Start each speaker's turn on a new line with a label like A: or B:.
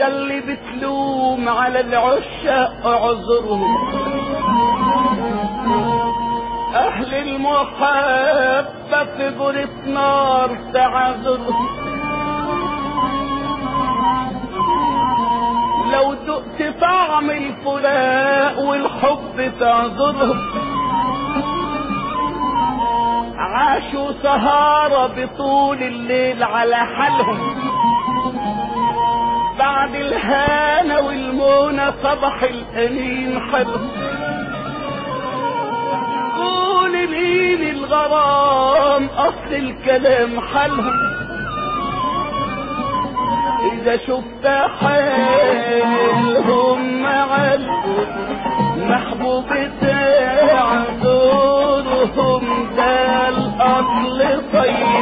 A: يلي بتلوم على العشاق اعذرهم. أهل المحبة في برة نار تعذرهم لو دقت طعم الفراق والحب تعذرهم عاشوا سهارة بطول الليل على حالهم. بعد الهانة والمونة صبح الأنين حلهم قول مين الغرام؟ أصل الكلام حالهم إذا شفت حالهم مع المحبوب تعذرهم